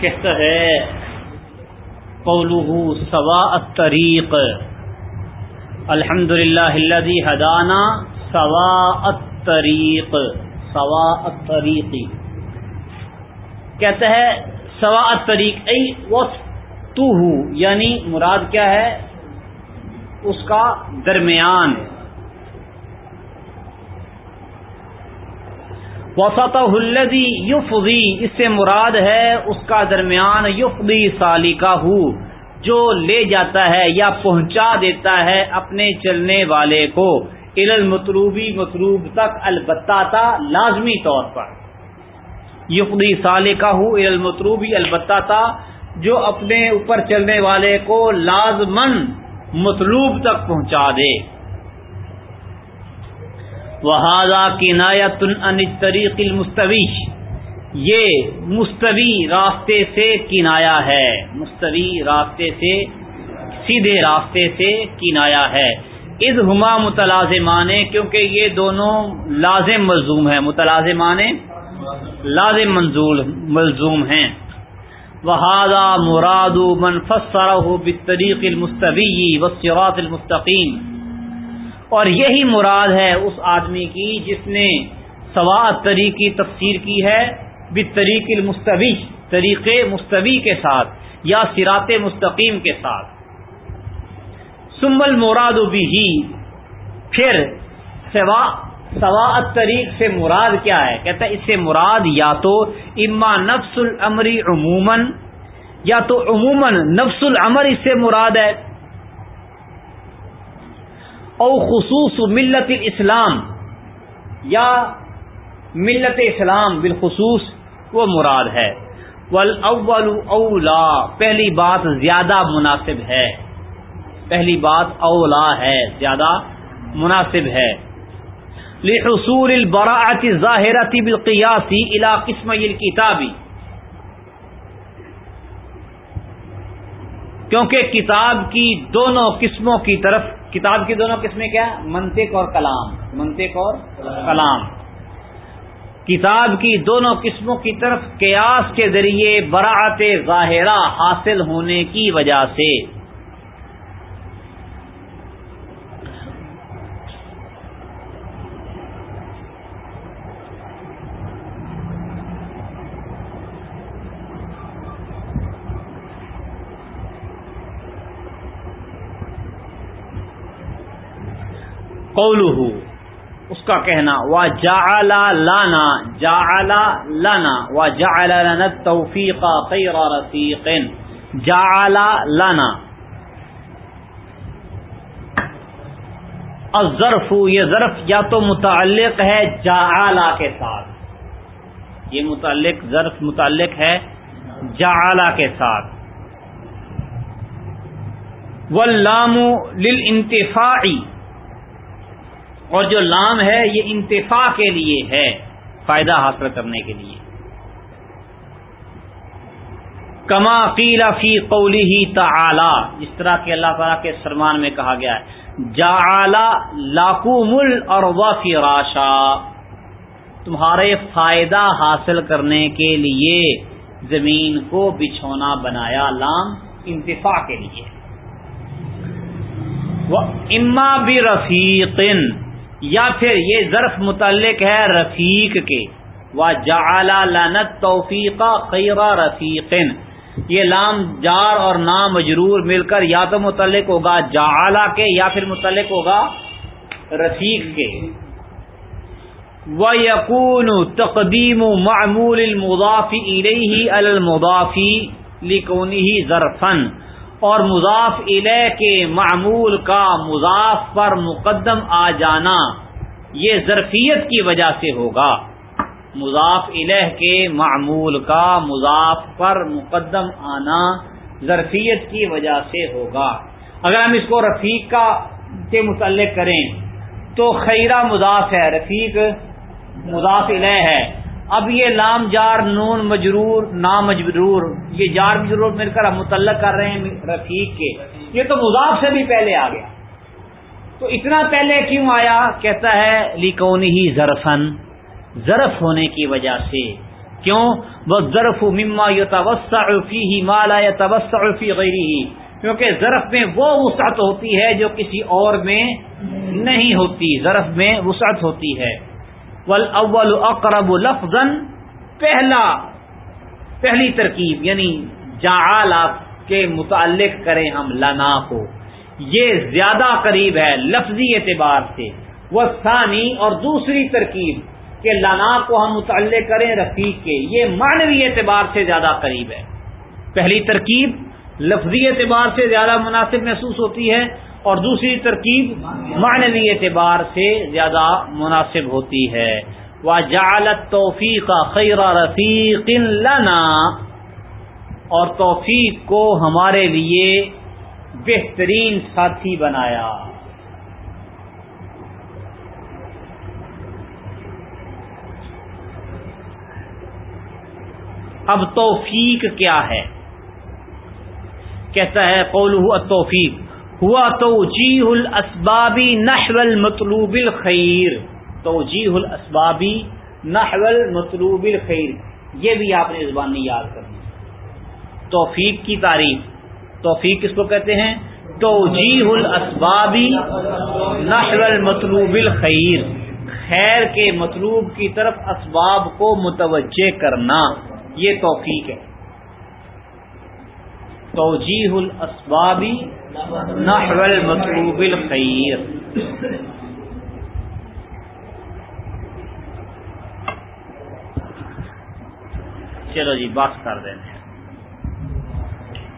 کہتا ہے قوله سوا الطریق الحمد للہ ہدانا سوا الطریق سوا الطریقی کہتا ہے سوا الطریق، ای وسط یعنی مراد کیا ہے؟ اس کا درمیان۔ وسط الدی یفی اس سے مراد ہے، اس کا درمیان یفی سالی کا جو لے جاتا ہے یا پہنچا دیتا ہے اپنے چلنے والے کو۔ المطلوبی مطلوب تک، البتہ لازمی طور پر۔ یفی سال کا المطلوبی البتہ تا، جو اپنے اوپر چلنے والے کو لازمن مطلوب تک پہنچا دے۔ وہذا کنایت ان طریق المستویش یہ مستوی راستے سے کنایا ہے. مستوی راستے سے، سیدھے راستے سے کنایا ہے. از ہما متلازمان، کیونکہ یہ دونوں لازم ملزوم ہیں. متلازمان لازم منظور ملزوم ہیں. وہذا مراد من فسرہ بالطریق المستوی والصراط المستقیم اور یہی مراد ہے اس آدمی کی جس نے سوات طریق کی تفسیر کی ہے طریق المستوی، طریق مستوی کے ساتھ یا سرات مستقیم کے ساتھ۔ سمل مراد بھی ہی پھر سوا سواعت طریق سے مراد کیا ہے؟ کہتا ہے اس سے مراد یا تو اما نفس العمری عموماً، یا تو عموماً نفس العمر اس سے مراد ہے۔ او خصوص ملت اسلام یا ملت اسلام بالخصوص، وہ مراد ہے۔ والاول اولا، پہلی بات زیادہ مناسب ہے۔ پہلی بات اولا ہے، زیادہ مناسب ہے۔ لحصول البراعت ظاہرت بالقیاسی الى قسم الكتابی کیونکہ کتاب کی دونوں قسموں کی طرف کتاب کی دونوں قسمیں کیا منطق اور کلام. منطق اور کلام. کتاب کی دونوں قسموں کی طرف قیاس کے ذریعے براعت ظاہرہ حاصل ہونے کی وجہ سے قولہ اس کا کہنا، وا جا لانا جا لانا وا جا لنا توفیق خیر رفیق جا لانا ظرف یہ ظرف یا تو متعلق ہے جا کے ساتھ۔ یہ متعلق ظرف متعلق ہے جا کے ساتھ۔ واللام للانتفاعی اور جو لام ہے یہ انتفاع کے لیے ہے، فائدہ حاصل کرنے کے لیے۔ کما قیلا فی قولی ہی تعالی، جس طرح کہ اللہ تعالیٰ کے سرمان میں کہا گیا ہے جا لاکو مل اور راشا تمہارے فائدہ حاصل کرنے کے لیے زمین کو بچھونا بنایا لام انتفاع کے لیے۔ اما بھی رفیقن یا پھر یہ ظرف متعلق ہے رفیق کے۔ وہ جا لنت توفیقہ خیرہ رفیق یہ لام جار اور نام مجرور مل کر یا تو متعلق ہوگا جا کے یا پھر متعلق ہوگا رفیق کے۔ وہ یقون تقدیم معمول المضافی الیہ المضافی لکونی ظرفن اور مضاف الہ کے معمول کا مضاف پر مقدم آ جانا یہ ظرفیت کی وجہ سے ہوگا۔ مضاف الہ کے معمول کا مضاف پر مقدم آنا ظرفیت کی وجہ سے ہوگا۔ اگر ہم اس کو رفیق کا کے متعلق کریں تو خیرہ مضاف ہے، رفیق مضاف الہ ہے۔ اب یہ لام جار، نون مجرور نام مجرور یہ جار مجرور مل کر ہم متعلق کر رہے ہیں رفیق کے۔ یہ تو مضاف سے بھی پہلے آ گیا۔ تو اتنا پہلے کیوں آیا؟ کہتا ہے لیکون ہی ظرفن ظرف ہونے کی وجہ سے۔ کیوں؟ وہ ظرف مما فی ہی مالا یا توسع فی غیری ہی کیونکہ ظرف میں وہ وسعت ہوتی ہے جو کسی اور میں نہیں ہوتی۔ ظرف میں وسعت ہوتی ہے۔ ول اقرب لفظ پہلا، پہلی ترکیب یعنی جعل کے متعلق کریں ہم لنا کو۔ یہ زیادہ قریب ہے لفظی اعتبار سے۔ وہ ثانی اور دوسری ترکیب کہ لنا کو ہم متعلق کریں رفیق کے۔ یہ معنوی اعتبار سے زیادہ قریب ہے۔ پہلی ترکیب لفظی اعتبار سے زیادہ مناسب محسوس ہوتی ہے۔ اور دوسری ترکیب معنوی اعتبار سے زیادہ مناسب ہوتی ہے۔ وہ جالت توفیق خیر رفیق لنا۔ اور توفیق کو ہمارے لیے بہترین ساتھی بنایا۔ اب توفیق کیا ہے؟ کہتا ہے قول ہوا توفیق ہوا تو جی الاسبابی نحول مطلوب الخیر۔ تو جی الاسبابی نحول مطلوب الخیر۔ یہ بھی آپ نے زبان میں یاد کرنا توفیق کی تعریف۔ توفیق کس کو کہتے ہیں؟ تو جی الاسبابی نحول مطلوب الخیر۔ خیر کے مطلوب کی طرف اسباب کو متوجہ کرنا۔ یہ توفیق ہے۔ توجیح الاسبابی نحو المطلوب الخیر چلو جی بات کر دیں